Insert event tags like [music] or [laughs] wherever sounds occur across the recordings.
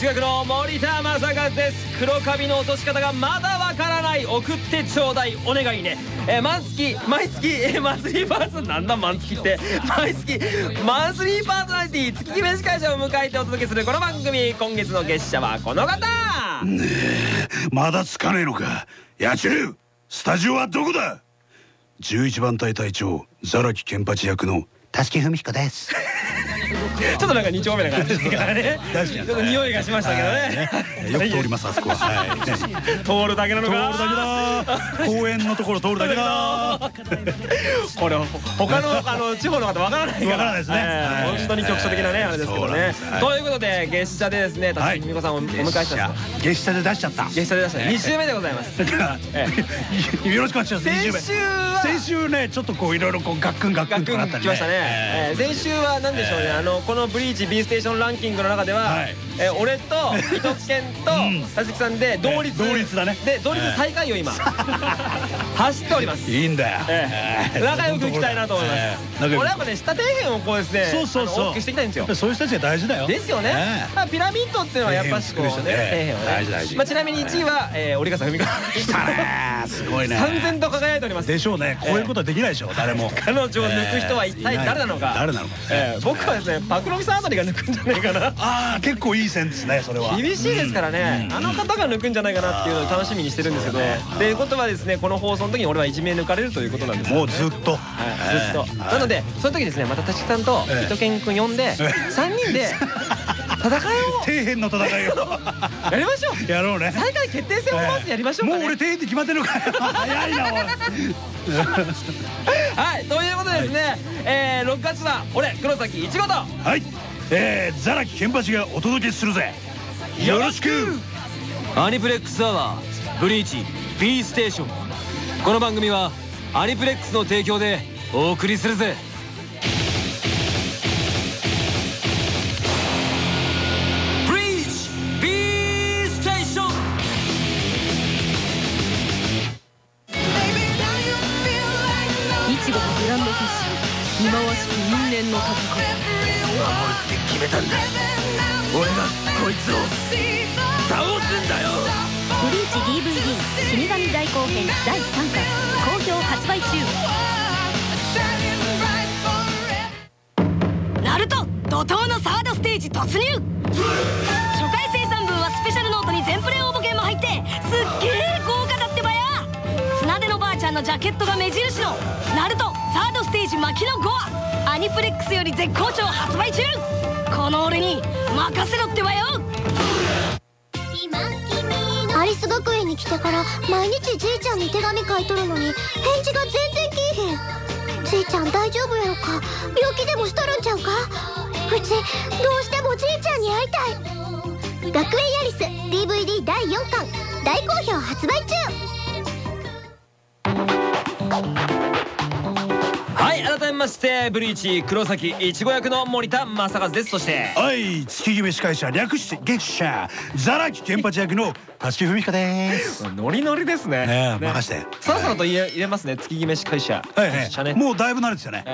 一学の森田正和です。黒カビの落とし方がまだわからない。送ってちょうだい。お願いね。えー毎月毎月えーマンスリーパーソなんだマン月って。毎月マンスリーパーソナリティ月決め司会者を迎えてお届けするこの番組。今月の月謝はこの方。ねえまだつかねえのか？野中スタジオはどこだ？11番隊隊長ザラキケンパチ役のたすきふみひこです。[laughs] ちょっとなんか二丁目な感じですから [laughs] ね。ちょっと匂いがしましたけどね。よく通りますあそこは。[laughs] はい。通るだけなの通るかだけだ。公園のところ通るだけだ。これ他のあの地方の方わからないから。わからないですね。本当に局所的なねあれですけどね。ということで月謝でですね辰巳美子さんをお迎えしたんです月謝。で出しちゃった。月謝で出した。2週目でございます。よろしくお願いします。先20名週は。先週ねちょっとこういろいろこうガックンガックンとなったりン来ましたね、えー先週は何でしょうね、あのこの「ブリーチ B ステーションランキング」の中では、はい。えー俺と伊藤健と [laughs] うん。佐々木さんで同率、えー同率だね。で同率最下位を今、[laughs] 走っております。いいんだよ。ええ。仲良くいきたいなと思います。仲良く。俺やっぱね下底辺をこうですね、そうそうそう。大きくしていきたいんですよ。そういう人たちが大事だよ。ですよね。え。まあピラミッドっていうのはやっぱしこうね、底底辺辺をね。大事大事。まあちなみに1位はえー折笠文香。え来たねすごいね。三千と輝いております。でしょうね。こういうことはできないでしょ誰も。彼女を抜く人は一体誰なのか。誰なのか。えー僕はですねパクロミさんあたりが抜くんじゃないかな。ああ結構いい線ですねそれは。厳しいですからね、あの方が抜くんじゃないかなっていうのを楽しみにしてるんですけど、っていうことはですねこの放送の時に俺はいじめ抜かれるということなんですよもうずっと。はい、ずっと、ええ。なのでその時ですねまた立木さんとええ。伊藤健君呼んでえ3人で [laughs] 戦いを。底辺の戦いを。[laughs] やりましょう。やろうね。最下位決定戦をまずやりましょうもう俺底辺って決まってるのかよ。早いなはいということでですね、えー、6月は俺黒崎いちごと。はい。えー、ザラキケンパチがお届けするぜ。よろしく。アニプレックスアワーブリーチ B ステーションこの番組はアニプレックスの提供でお送りするぜ。チのグランドフィッシュ忌まわしき因縁の戦い決めたんだ評発売中ナルト怒涛のサードステージ突入。初回生産分はスペシャルノートに全プレ応募券も入ってすっげえ豪華だってばや。綱手のばあちゃんのジャケットが目印のナルトサードステージ牧野5話アニプレックスより絶好調発売中。この俺に任せろってばよ。学園に来てから毎日じいちゃんに手紙書いとるのに返事が全然きいへん。じいちゃん大丈夫やろか？病気でもしとるんちゃうか？うちどうしてもじいちゃんに会いたい。学園ヤリス DVD 第4巻。大好評発売中。改めましてブリーチ黒崎いちご役の森田正和です。そしてはい月決め司会者略して月謝ザラキケンパチ役のたすきふみかです。ノリノリですね。ねえ任して。そろそろと言え入れますね月決め司会者もうだいぶ慣れてたね。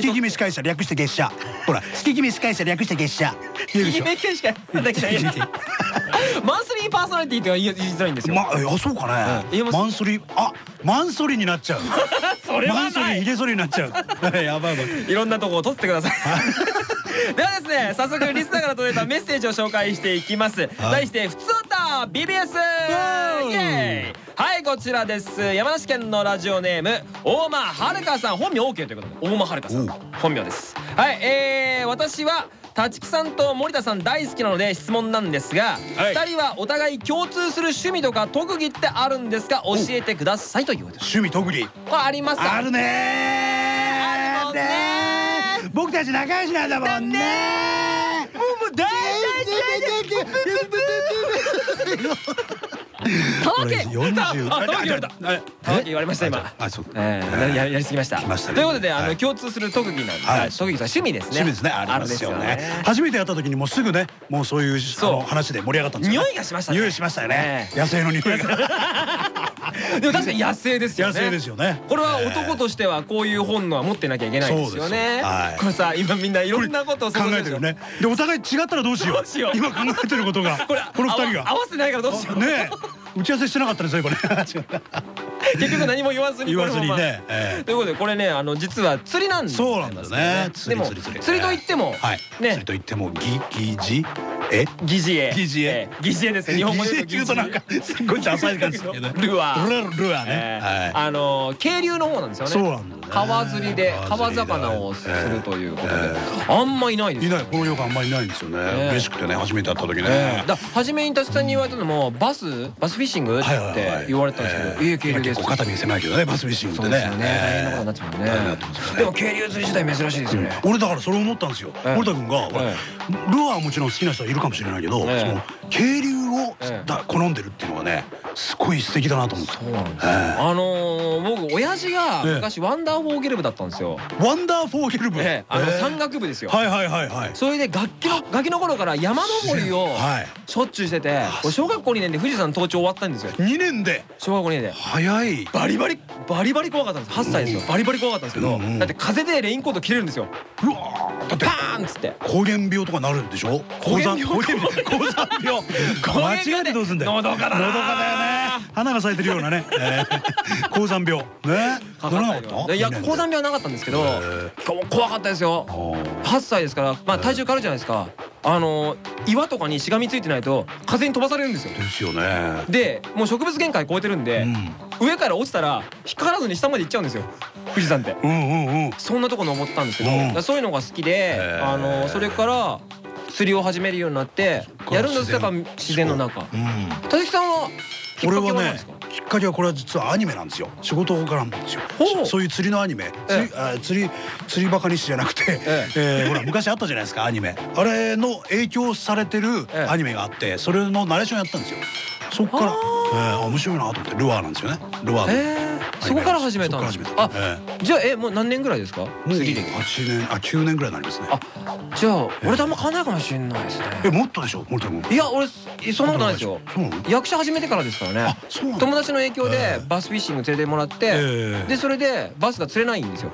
月決め司会者略して月謝。ほら月決め司会者略して月謝。言えるでしょ？決め系しかできない [laughs] マンスリーパーソナリティって言いづらいんですよ。まあそうかね。マンソリあマンソリになっちゃうそれはない。リヒゲソリになっちゃう。[laughs] やばいやばいいろんなとこを取ってください。[laughs] ではですね早速リスナーから届いたメッセージを紹介していきます。題して「ふつおた BBS」イエーイ。はいこちらです。山梨県のラジオネーム大間はるかさん。本名 OK ということで。大間はるかさん。本名です。はいえー、私は立木さんと森田さん大好きなので質問なんですが、はい。2人はお互い共通する趣味とか特技ってあるんですか？教えてくださいという趣味特技。ああります。あるねあるね僕たち仲良しなんだもんねもう大大大大たわけ40あ玉木言われた。え玉木言われました今。あそうえーややりすぎました。ということであはい。の共通する特技なん特技とは趣味ですね。趣味ですね。ありますよね。初めてやった時にもうすぐねもうそういう話で盛り上がったんです匂いがしましたね。匂いしましたよね。え。野生の匂いが [laughs] [laughs] でも確かに野生ですよね。野生ですよね。これは男としてはこういう本能は持ってなきゃいけないですよそうねこれさ今みんないろんなことを考えてるね。でお互い違ったらどうしよどう。[laughs] 今考えてることが。これこの二人合わ合がわせないからどうしよう。ねえ。打ち合わせしてなかったんですよこれ違う [laughs] 結局何も言わずに言わずにねええ。ということでこれねあの実は釣りなんですそうなんだよね。でも釣り釣り。釣りといってもはい。釣ねりと言ってもぎぎじえ？疑似絵疑似絵ええ。疑似絵ですね日本語で言うとなんかすっごい浅い感じですけど。[laughs] ねルアー。ルアーね。ーあの渓流の方なんですよね。そうなんだ川釣りで川魚をするということで。あんまいないですいない。この世があんまりいないんですよね。え嬉しくてね初めて会った時えね。えだ初めにたつさんに言われたのもバスバスフィッシングっはいはいはいて言われたんですけど「いえ渓流です」結構肩身狭いけどねバスフィッシングってね。そうですよね。大変なことになっちゃうもんね。でも渓流釣り自体珍しいですよね。俺だからそれ思ったんですよ。ええ。森田君がルアーはもちろん好きな人はいるかもしれないけど渓流を好んでるっていうのがねすごい素敵だなと思って。そうなんですよ。ええ。あのー僕親父がええ。昔ワンダーフォーゲル部だったんですよ。ワンダーフォーゲル部。ええあのええ。山岳部ですよ。はいはいはいはい。それで楽器のガキの頃から山登りをはい。しょっちゅうしてて俺小学校2年で富士山登頂終わったんですよ。2年で。小学校2年で。早い。バリバリバリバリ怖かったんです8歳ですよ。バリバリ怖かったんですけどだって風でレインコート着れるんですよ。うわー。だってパーンっつって。膠原病とかなるんでしょ？高山高山病 [laughs] 間違えてどうすんだよ。のどかだよね。花が咲いてるようなね。[laughs] えー高山病。ね？かかったいや高山病はなかったんですけどへ怖かったですよ。8歳ですからまあ体重軽いじゃないですか。あの岩とかにしがみついてないと風に飛ばされるんですよ。ですよね。でもう植物限界超えてるんでうん。上から落ちたら引っかからずに下まで行っちゃうんですよ。富士山って。うんうんうん。そんなとこ登ったんですけど、そういうのが好きで、あのそれから釣りを始めるようになってやるんですやっぱ自然の中。う。ん。田木さんは俺はねきっかけはこれは実はアニメなんですよ。仕事からなんですよ。そういう釣りのアニメ。釣りあ釣りバカ日誌じゃなくてええ。ーほら昔あったじゃないですかアニメ。あれの影響されてるええ。アニメがあってそれのナレーションやったんですよ。そっからあえーあ面白いなと思ってルアーなんですよね。ルアー、そこから始めたんですあじゃあえもう何年ぐらいですか？えもう釣り歴8年あ9年ぐらいになりますね。あじゃあ俺とあんま変わんないかもしれないですえねもっとでしょ？森田君。いや俺そんなことないですよ。役者始めてからですからね。友達の影響でええ。バスフィッシング連れてもらって、ええ。でそれでバスが釣れないんですよ。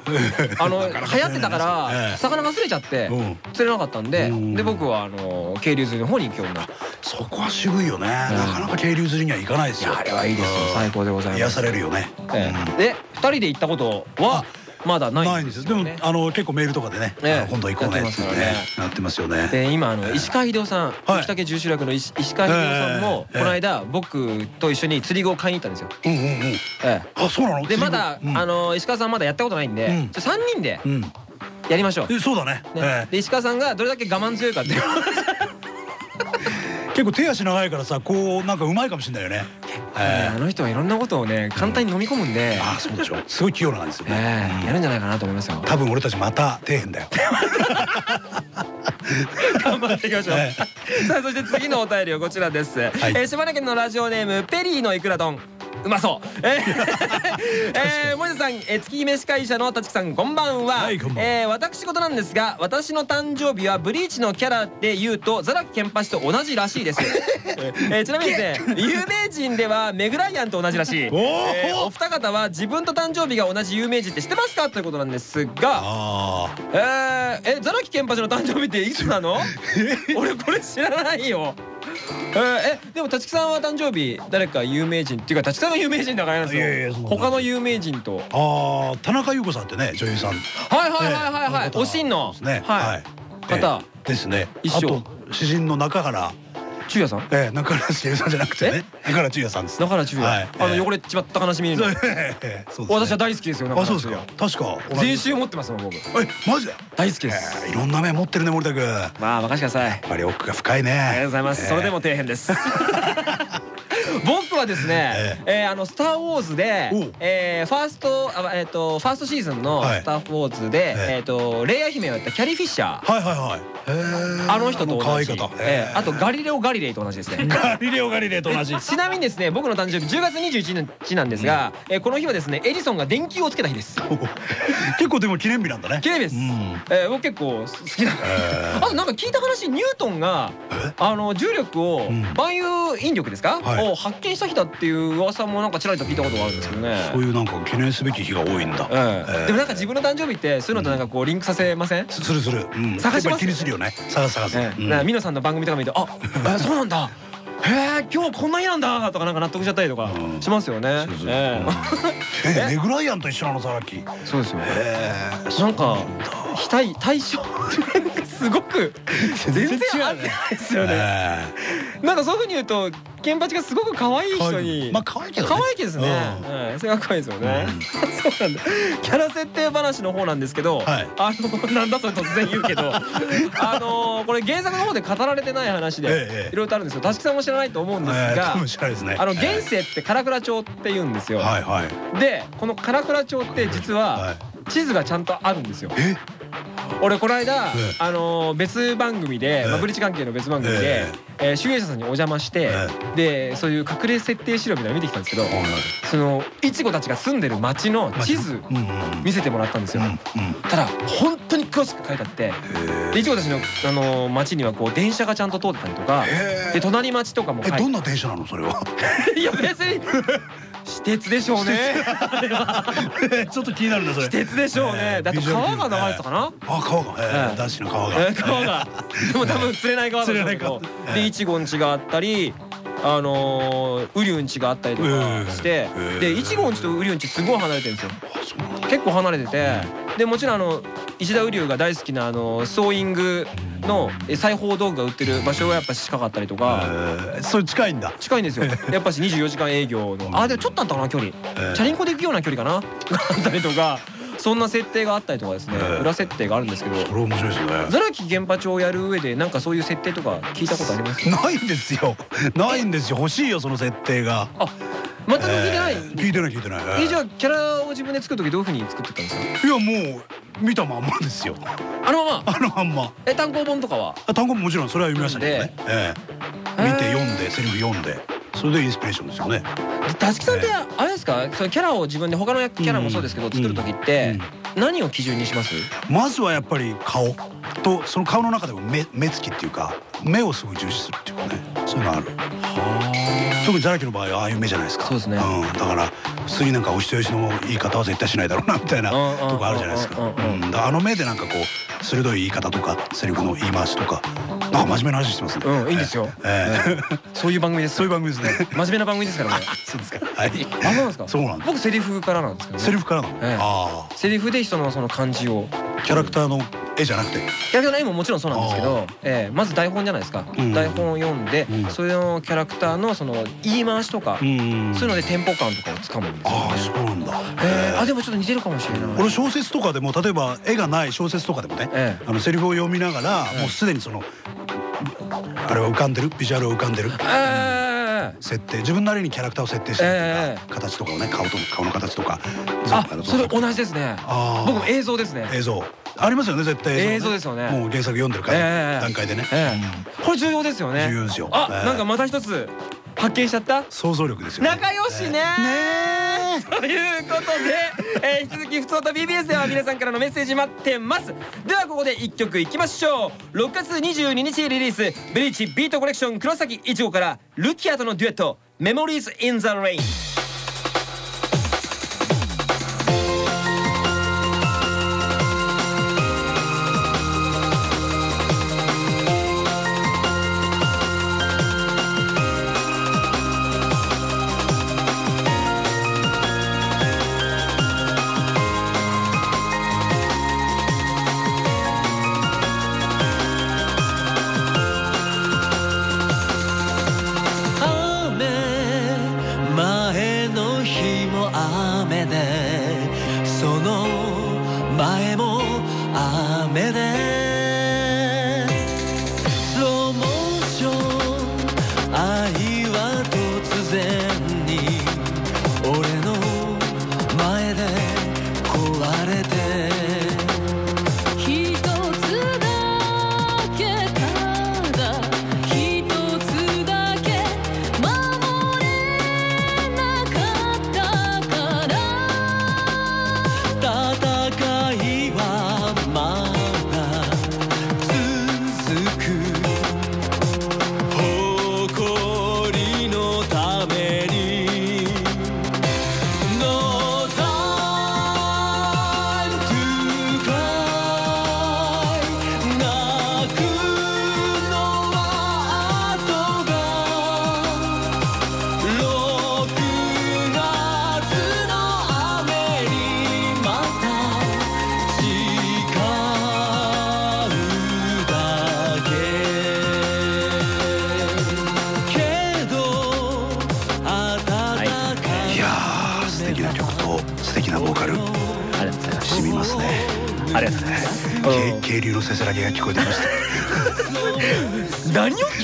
あの [laughs] 流行ってたから魚が釣れちゃってうん。釣れなかったんでうん。で僕はあの渓流釣りの方に行くようになってそこは渋いよね。なかなか渓流釣りには行かないですよ。あれはいいですよ。うん。最高でございます。癒されるよね。えうん。えで二人で行ったことはまだないないんです。よでもあの結構メールとかでねえ今度行こうねって言ってねやってますなってますよね。で今あの石川秀夫さんはい。雪竹十種楽の石石川秀夫さんもええこの間僕と一緒に釣り具を買いに行ったんですよ。うんうんうん。ええ。あそうなの？でまだうん。あの石川さんまだやったことないんでうん。じゃあ3人でうん。やりましょう。えそうだね。で石川さんがどれだけ我慢強いかっていう。え結構手足長いからさこうなんかうまいかもしれないよね。えあの人はいろんなことをね簡単に飲み込むんで。えあそうでしょ。すごい器用なんですよえねやるんじゃないかなと思いますよ。多分俺たちまた底辺だよ。[laughs] 頑張っていきましょう。えさあそして次のお便りはこちらです、えー島根県のラジオネームペリーのいくら丼うまそう。えー、[laughs] えー、森田さん、えー、月飯会社の立木さん、こんばんは。はえー、私事なんですが、私の誕生日はブリーチのキャラで言うと、ザラキケンパチと同じらしいです。[laughs] えー、ちなみにですね、[laughs] 有名人ではメグライアンと同じらしい。おーえーお二方は自分と誕生日が同じ有名人って知ってますか？ということなんですが、あえー、えザラキケンパチの誕生日っていつなの？俺これ知らないよえー、えでも立木さんは誕生日誰か有名人っていうか立木さんが有名人だからなんですよ。他の有名人と。あああ田中優子さんってね女優さん。はいはいはいはいはい、ええおしんの。はい、い方。ええですね。あと詩人の中原中也さん？ええ中原千恵さんじゃなくてね。中原中也さんです。中原中也、はい。あのええ。汚れちまった悲しみ [laughs] 私は大好きですよ中あそう原ですか。中也確か。全集持ってます僕。えマジで？大好きです、ええいろんな面持ってるね森田君。やっまあ任せてください。ぱり奥が深いね。ありがとうございます、ええ。それでも底辺です [laughs] [laughs] 僕はですね、えーあのスターウォーズでえーファーストあえっとファーストシーズンのはい。スターウォーズで、ええ。えっとレイヤ姫をやったキャリーフィッシャー。はいはいはい。あの人と同じ。ええ。あとガリレオ・ガリレイと同じですね。[laughs] ガリレオガリレイと同じ。ちなみにですね僕の誕生日10月21日なんですが、えーこの日はですねエジソンが電球をつけた日です。結構でも記念日なんだね。記念日です、うん。えー僕結構好きな [laughs] あとなんか聞いた話ニュートンがえ？あの重力をうん。万有引力ですか、発見した日だっていう噂もなんかちらりと聞いたことがあるんですけどね。そういうなんか記念すべき日が多いんだ。でもなんか自分の誕生日ってそういうのとなんかこうリンクさせません、すするする。うん。探します気にするよね。探す探すええ。うん。さんの番組とか見ると「あ [laughs] えそうなんだ。へえ今日こんな日なんだ」とかなんか納得しちゃったりとかうん。しますよね。えうん。[laughs] えメグライアンと一緒なのさっき。そうですよえ。なんか対対象すごく全然合ってないですよね。えなんかそういうふうに言うとケンパチがすごく可愛い人にまあ可愛いけどね。可愛いですね。はい、それが可愛いですよね。[laughs] そうなんだ。キャラ設定話の方なんですけど、はい。あのなんだそれ突然言うけど、[laughs] あのこれ原作の方で語られてない話でええいろいろとあるんですよ。たしきさんも知らないと思うんですがえあの現世って唐倉町って言うんですよ。はいはい。でこの唐倉町って実ははい。地図がちゃんとあるんですよ。え？俺この間、ええあの別番組で、ええまあ、ブリッジ関係の別番組でえ、えー集英社さんにお邪魔して、えでそういう隠れ設定資料みたいなの見てきたんですけど、はい。そのいちごたちが住んでる町の地図見せてもらったんですよ。ただ本当に詳しく書いてあっていちごたちのあの町にはこう電車がちゃんと通ってたりとかえで隣町とかもえどんな電車なのそれは？[laughs] いや別に [laughs] 私鉄でしょうね。[laughs] ちょっと気になるんだそれ。私鉄でしょうね。えだって川が流れてたかな？あ川が。え男子の川が。えー川が。でも多分釣れない川だと思うでいちごんちがあったりあのーウリュンちがあったりとかして。えーでいちごんちとウリュンちすごい離れてるんですよ。結構離れててでもちろんあの石田瓜生が大好きなあのソーイングのえ裁縫道具が売ってる場所がやっぱ近かったりとか。ええそれ近いんだ。近いんですよ。[laughs] やっぱし24時間営業の。あでもちょっとあったかな距離。ええチャリンコで行くような距離かな？があったりとか。そんな設定があったりとかですね。ええ裏設定があるんですけど。それ面白いですね。ザラキ原発をやる上でなんかそういう設定とか聞いたことあります？ないんですよ。ないんですよ。欲しいよその設定が全く聞いてない、えー聞いてない聞いてない。えじゃあキャラを自分で作る時どういうふうに作ってったんですか？いやもう見たまんまですよ。あのまま？あのまんま。え単行本とかは？あ単語ももちろんそれは読みましたけどね。ええ。見て読んでセリフ読んで。それでインスピレーションですよね。たしきさんってあれですか？そのキャラを自分で他のキャラもそうですけどうん作る時って何を基準にします？まずはやっぱり顔とその顔の中でも目目つきっていうか目をすごい重視するっていうかね。そういうのある特にザラキの場合はああいう目じゃないですか。そうですね。ん、だから普通になんかお人よしの言い方は絶対しないだろうなみたいなとこあるじゃないですか。うん。だあの目でなんかこう鋭い言い方とかセリフの言い回しとかなんか真面目な話してますね。うんいいんですよ。そういう番組です。そういう番組ですね。真面目な番組ですからね。[laughs] そうですか。はい。あそうなんですか。そうなんです。僕セリフからなんですけどね。セリフからなの、ええ。あセリフで人のその感じを。あキャラクターの絵じゃなくて？キャラクターの絵ももちろんそうなんですけど、ええ。まず台本じゃないですか、うん。台本を読んで、うん。それのキャラクターのその言い回しとか、んそういうのでテンポ感とかをつかむんですよああね。そうなんだ。えーあでもちょっと似てるかもしれない。俺小説とかでも例えば絵がない小説とかでもねえあのセリフを読みながらええ。もうすでにそのあれは浮かんでる？ビジュアルは浮かんでる？ええ設定。自分なりにキャラクターを設定してるっていうえか形とかをね顔と顔の形とかあのそれ同じですね。僕も映像ですね。映像。ありますよね絶対。映像ですよね。もう原作読んでるかえらえ。段階でね。ええ。これ重要ですよね。重要ですよ。あ、ええ。なんかまた一つ発見しちゃった？想像力ですよね。仲良しね。ねということで、えー引き続き「ふつおた BBS」では皆さんからのメッセージ待ってます。ではここで1曲いきましょう。6月22日リリースブリーチビートコレクション黒崎いちごからルキアとのデュエット「Memories in the Rain」雨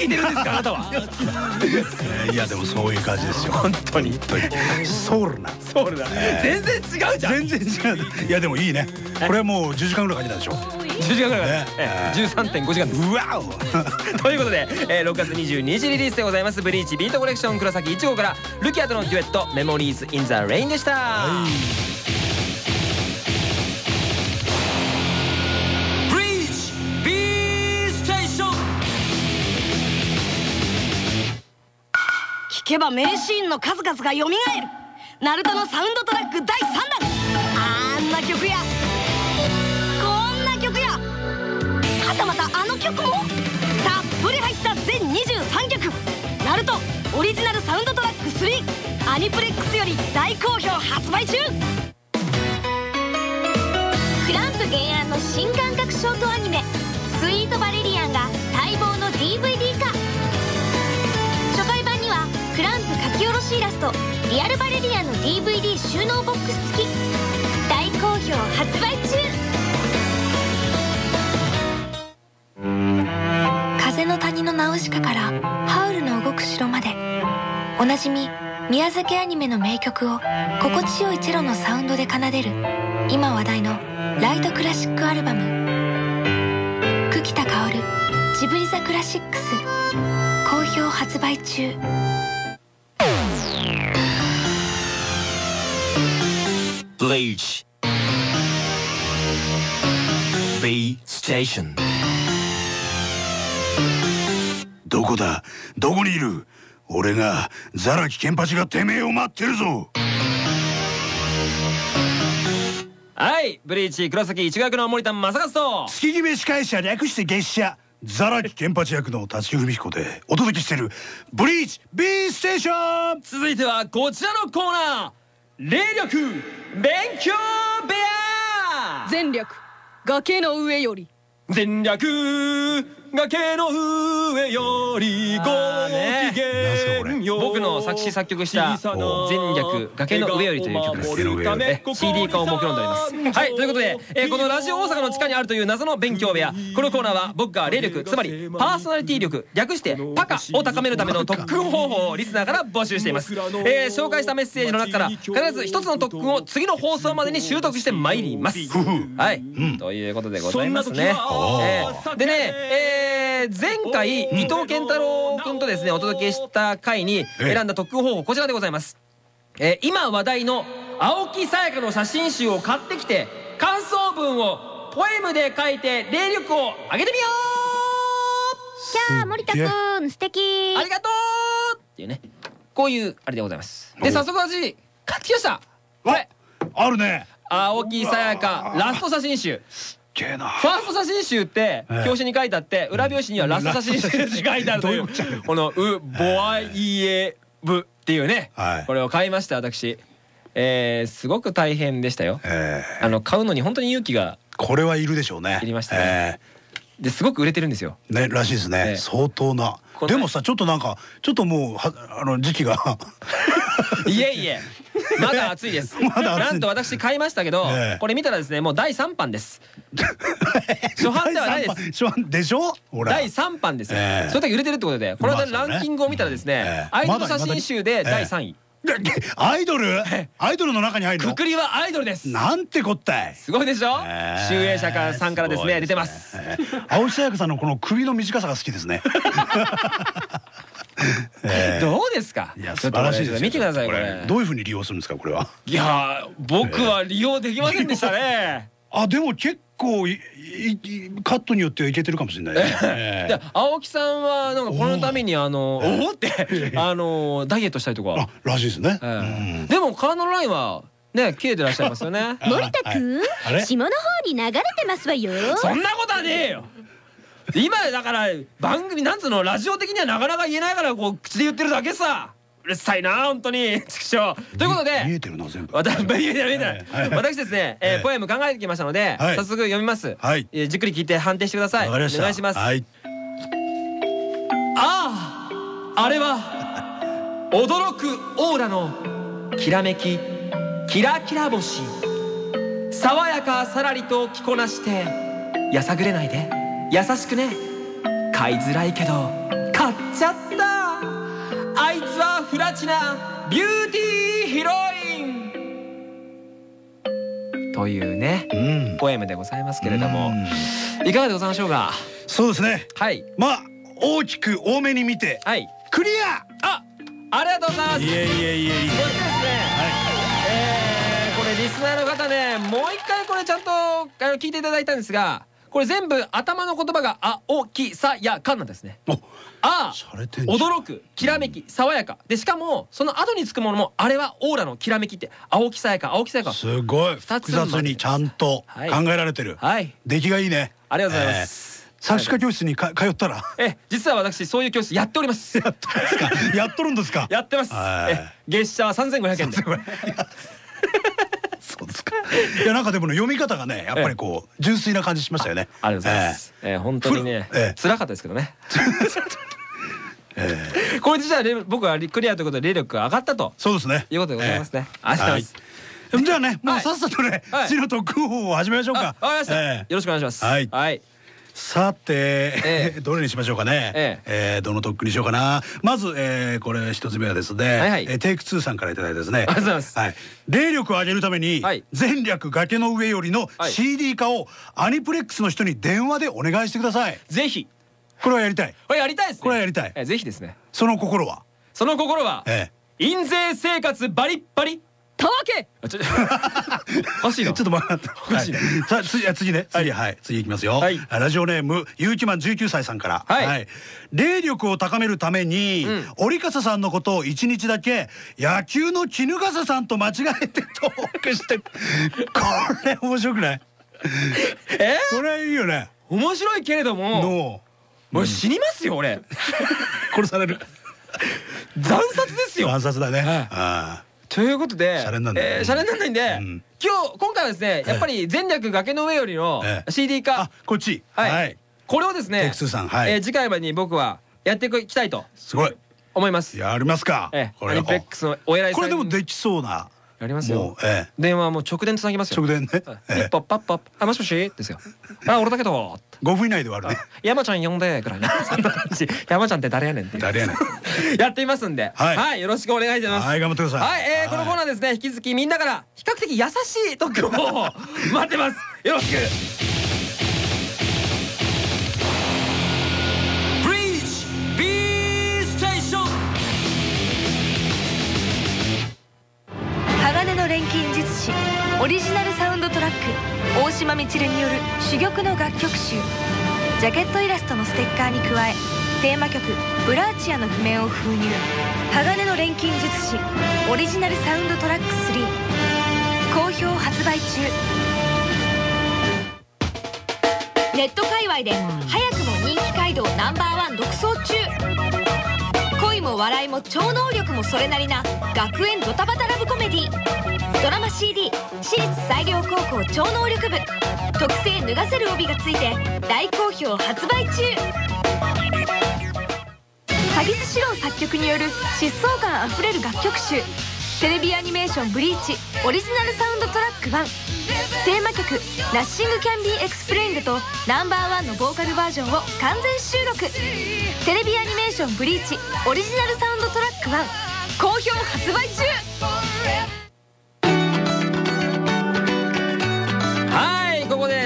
いてるんですかあなたは。え [laughs] ーいやでもそういう感じですよ。本当にソウルな。ソウルだ。全然違うじゃん。全然違う。いやでもいいね。これはもう10時間ぐらいかけたでしょ。10時間ぐらいね。ええ。13.5時間です。うわお。[laughs] ということで、えー6月22日リリースでございます「ブリーチビートコレクション黒崎一号」からルキアとのデュエット「メモリーズ・イン・ザ・レイン」でした、ブけば名シーンの数々が蘇る。ナルトのサウンドトラック第3弾。あんな曲や。こんな曲や。はたまたあの曲も？たっぷり入った全23曲。ナルトオリジナルサウンドトラック3アニプレックスより大好評発売中。クランプ原案の新感覚ショートリアルバレリア」の DVD 収納ボックス付き。大好評発売中。風の谷のナウシカからハウルの動く城まで。おなじみ宮崎アニメの名曲を心地よいチェロのサウンドで奏でる今話題のライトクラシックアルバム。久喜田薫ジブリザクラシックス。好評発売中。ブリーチ B ステーションどこだ？どこにいる？俺がザラキケンパチがてめえを待ってるぞ。はいブリーチ黒崎一学の森田正和と。月決め司会者略して月謝。ザラキケンパチ役の立木文彦でお届けしてるブリーチ B ステーション続いてはこちらのコーナー霊力勉強部屋。全力崖の上より。全略崖の上よりご機嫌よう僕の作詞作曲した「全略崖の上より」という曲です。CD 化を目論んでおります。はいということで、えーこのラジオ大阪の地下にあるという謎の勉強部屋。このコーナーは僕が霊力つまりパーソナリティ力略してパカを高めるための特訓方法をリスナーから募集しています、えー紹介したメッセージの中から必ず一つの特訓を次の放送までに習得してまいります。はい、ということでございますね。えーでね、えー前回伊藤健太郎君とですねお届けした回に選んだ特訓方法こちらでございます、えー今話題の青木さやかの写真集を買ってきて感想文をポエムで書いて霊力を上げてみよキャー森田くん素敵。うありがとうっていうね。こういうあれでございます。で早速私買ってきました。これあるね。青木さやかラスト写真集けえな。ファースト写真集ってええ。表紙に書いてあって裏表紙にはラスト写真集って書いてあるというこの「うボアイエブ」っていうねはい。これを買いました私。えーすごく大変でしたよ。えーあの買うのに本当に勇気がこれはいるでしょうね。いりましたね。ですごく売れてるんですよ。えーねらしいですええ。ね相当な。でもさちょっとなんかちょっともうはあの時期が。[laughs] いえいえまだ暑いです。[laughs] なんと私買いましたけどええ。これ見たらですねもう第3版です。[laughs] 初版ではないです。す初版でしょ？第3版ですよ、ええ。それだけ売れてるってことでこの間まあそうね。ランキングを見たらですね、ええ。アイドル写真集で第3位、でアイドル？アイドルの中に入るの？くくりはアイドルです。なんてこったい。すごいでしょ？ええ。集英社からさんからですね出てます。えー青木さやかさんのこの首の短さが好きですね。え [laughs] ー [laughs] どうですか？いや素晴らしいですよ。見てくださいこれ。どういうふうに利用するんですかこれは？いやー僕は利用できませんでしたね。あでも結構いいいカットによってはいけてるかもしれないね。え [laughs] で青木さんはなんかこのためにあのおおってあのダイエットしたりとか。らしいですね。でも体のラインはね切れてらっしゃいますよね。[laughs] 森田くんあれ？下の方に流れてますわよ。そんなことはねえよ今だから番組なんつうのラジオ的にはなかなか言えないからこう口で言ってるだけさ。うるさいな本当に。畜生。ということ見でえてるな全部。私見えてる見えてる。はい私ですね、えポエム考えてきましたので、はい。早速読みます、じっくり聞いて判定してください。お願いします、はい。あああれは驚くオーラのきらめきキラキラ星。爽やかさらりと着こなしてやさぐれないで優しくね。買いづらいけど買っちゃった。あいつはフラチナビューティーヒロイン。というねうん。ポエムでございますけれども。うん。いかがでございましょうか？そうですね。はい。まあ大きく多めに見てはい。クリア。あありがとうございます。いえいえいえいえ。そしてですね、えーこれリスナーの方ねもう一回これちゃんと聞いていただいたんですがこれ全部頭の言葉が「あおきさやか」なんですね。おあ驚くきらめき爽やか。でしかもその後につくものもあれはオーラのきらめきって青きさやか青きさやか。すごい。複雑にちゃんと考はい。えられてる。はい。出来がいいね。ありがとうございます、えー作詞家教室にか通ったら？え実は私そういう教室やっております。やっとるんですか？やっとるんですか？やってます。月謝は3500円でそうですか。いやなんかでもね読み方がねやっぱりこう純粋な感じしましたよね。ありがとうございます。えー本当にね辛かったですけどね。[laughs] これ実はね僕はクリアということで霊力が上がったと。そうですね。いうことでございますね。ありがとうございじゃあねもうはい。さっさとねはい。次の特訓法を始めましょうあ、かわかりました。ええ。よろしくお願いします。はい。はい。さて、ええ。[laughs] どれにしましょうかね、ええ。ーどの特訓にしようかな？まず、えーこれ一つ目はですね、はいはい。えーテイク2さんからいただいてですね。ありがとうございます。はい、霊力を上げるために、はい。前略崖の上よりのはい。CD 化をアニプレックスの人に電話でお願いしてください。ぜひ。これはやりたい。これやりたいですね。これはやりたい。えーぜひですね。その心は？その心はえ。印税生活バリッバリたわけ。あちょ [laughs] おかしいな。えちょっと待って、おかしいな。はい。さあ次あ次ね。次はい、次いきますよ、はい。ラジオネームゆうきまん19歳さんから。はい。霊力を高めるために、うん。折笠さんのことを一日だけ野球の衣笠さんと間違えてトークして [laughs] これ面白くない？え？これいいよね。ー面白いけれども、のもう死にますよ俺。[laughs] 殺される。惨殺ですよ。暗殺だね、はい。あということで、シャレになんない。ん。ないんで、うん。今日今回はですね、やっぱり前略崖の上よりのええ。CD あ化。あ、こっち。はい。これをですねテイク、2さんはい、えー次回までに僕はやっていきたいとすごい。思います。やりますか、えれアニプレックスのお偉いこれでもできそうなやりますよ。え電話もう直電つなぎますよ。え直電ね、ピええッポッパッあもしもし？ですよ。[laughs] あ俺だけど。5分以内で終わるね山ちゃん呼んでぐらいな。そんな感じ山ちゃんって誰やねんっていう。誰やねん [laughs] やってみますんで、はいよろしくお願いします。はい頑張ってくださいはい、えー、このコーナーですね、引き続きみんなから比較的優しい特訓を [laughs] 待ってます。よろしく。オリジナルサウンドトラック大島みちるによる珠玉の楽曲集。ジャケットイラストのステッカーに加えテーマ曲「ブラーチア」の譜面を封入。鋼の錬金術師オリジナルサウンドトラック3好評発売中。ネット界隈で早くも人気街道ナンバーワン独走中。恋も笑いも超能力もそれなりな学園ドタバタラブコメディ。ドラマ CD 私立西陵高校超能力部。特製脱がせる帯がついて大好評発売中。鷺巣詩郎作曲による疾走感あふれる楽曲集。テレビアニメーション「ブリーチ」オリジナルサウンドトラック1テーマ曲「ナッシング・キャン・ビー・エクスプレインド」とナンバーワンのボーカルバージョンを完全収録。テレビアニメーション「ブリーチ」オリジナルサウンドトラック1好評発売中。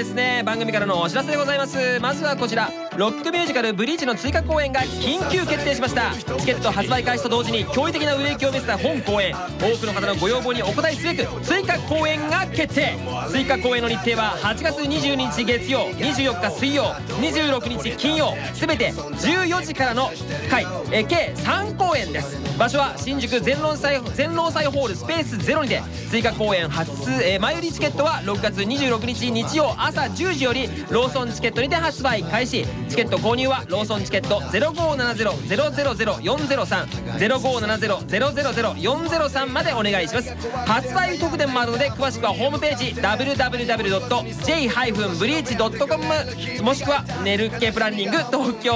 ですね。番組からのお知らせでございます。まずはこちら。ロックミュージカル「ブリーチ」の追加公演が緊急決定しました。チケット発売開始と同時に驚異的な売れ行きを見せた本公演。多くの方のご要望にお応えすべく追加公演が決定。追加公演の日程は8月22日月曜24日水曜26日金曜すべて14時からの回。計3公演です。場所は新宿全労祭全労祭ホールスペースゼロにて。追加公演初、え前売りチケットは6月26日日曜朝10時よりローソンチケットにて発売開始。チケット購入はローソンチケット0570-000-403 0570-000-403までお願いします。発売特典もあるので詳しくはホームページ www.j-breach.com もしくはネルケプランニング東京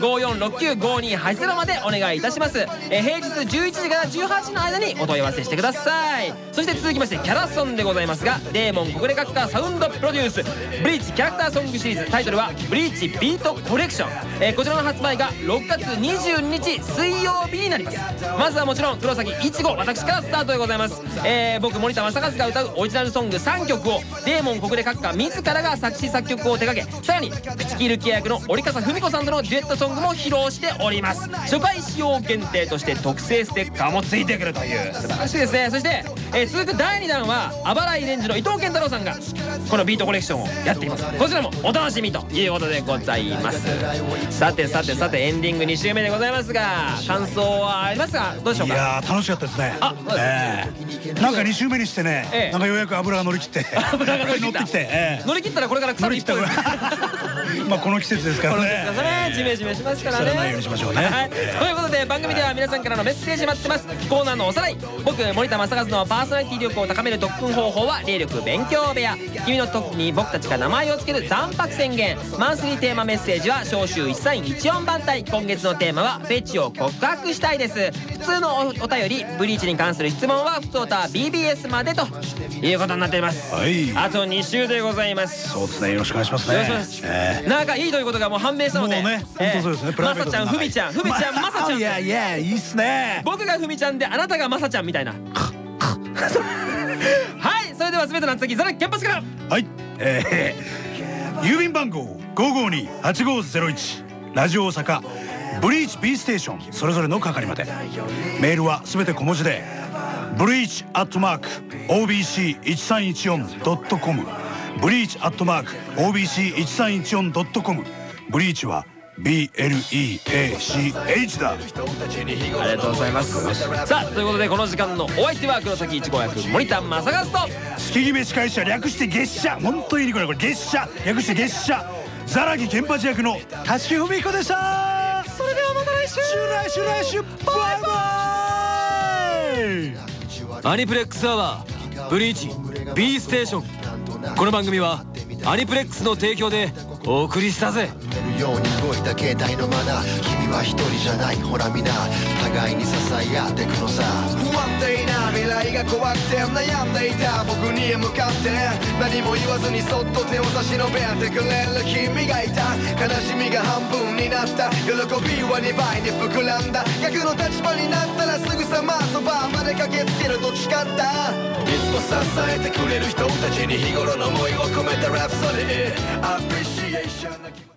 0354695280までお願いいたしますえー平日11時から18時の間にお問い合わせしてくださいそして続きましてキャラソンでございますがデーモン国レ閣下サウンドプロデュースブリーチキャラクターソングシリーズタイトルは「ブリーチ B ビートコレクション」えーこちらの発売が6月22日水曜日になります。まずはもちろん黒崎いちご私からスタートでございます、えー僕森田正和が歌うオリジナルソング3曲をデーモン国レ閣下自らが作詞作曲を手掛けさらに口切る契約の折笠文子さんとのデュエットソングも披露しております。初回使用限定として特製ステッカーもついてくるという素晴らしいですね。そして、えー続く第2弾はあばらいレンジの伊藤健太郎さんがこのビートコレクションをやっています。こちらもお楽しみということでございます。さてさてさてエンディング2週目でございますが感想はありますか？どうでしょういかやー楽しかったですね。あええ。なんか2週目にしてね、ええ。なんかようやく油が乗り切って [laughs] 油が乗り切 [laughs] ってきて、ええ。乗り切ったらこれから腐る一方まあこの季節ですからね。ジメジメしますからね。ないようにしましょうね。はい。ということで番組では皆さんからのメッセージ待ってます。コーナーのおさらい。僕森田正和のパーソナリティ力を高める特訓方法は霊力勉強部屋。君の特に僕たちが名前を付ける残白宣言。マンスリーテーマメッセージは召集1314番隊今月のテーマはフェチを告白したいです。普通のおお便りブリーチに関する質問は普通歌 BBS までということになっております。はい。あと2週でございます。そうですね。よろしくお願いしますね。よろしくお願いしますええ。仲いいということがもう判明したので。もうね本当そうですね。まさちゃんふみちゃんふみちゃん [laughs] まさちゃん。いやいやいいっすね。僕がふみちゃんであなたがまさちゃんみたいな。[laughs] はいそれでは全ての夏先ザラキャンパスから。はい。えー、郵便番号552-8501ラジオ大阪ブリーチ B ステーション。それぞれの係まで。メールはすべて小文字でブリーチアットマーク OBC1314.com ブリーチアットマーク OBC1314.com ブリーチは BLEACH だ。ありがとうございます。さあということでこの時間のお相手は黒崎一護役森田正和と。月決め司会者略して月謝。本当にいいこれ。これ月謝。略して月謝ザラギケンパチ役の立木文彦でした。それではまた来週。来週来週バイバイ。アニプレックスアワーブリーチ B ステーション。この番組はアニプレックスの提供でお送りしたぜように動いた携帯のマナー。君は一人じゃない。ほらみな。互いに支え合ってくのさ。不安定な未来が怖くて悩んでいた僕に向かって。何も言わずにそっと手を差し伸べてくれる君がいた。悲しみが半分になった。喜びは2倍に膨らんだ。逆の立場になったらすぐさまそばまで駆けつける。と誓ったいつも支えてくれる人たちに日頃の思いを込めたラプソディ。Appreciation